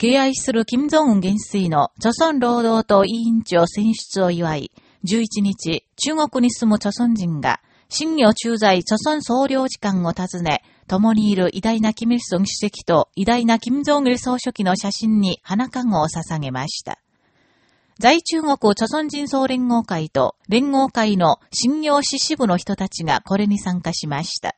敬愛する金正恩元帥の著村労働党委員長選出を祝い、11日、中国に住む著村人が、新業駐在著村総領事館を訪ね、共にいる偉大な金日成主席と偉大な金正恩総書記の写真に花籠を捧げました。在中国著村人総連合会と連合会の新業支支部の人たちがこれに参加しました。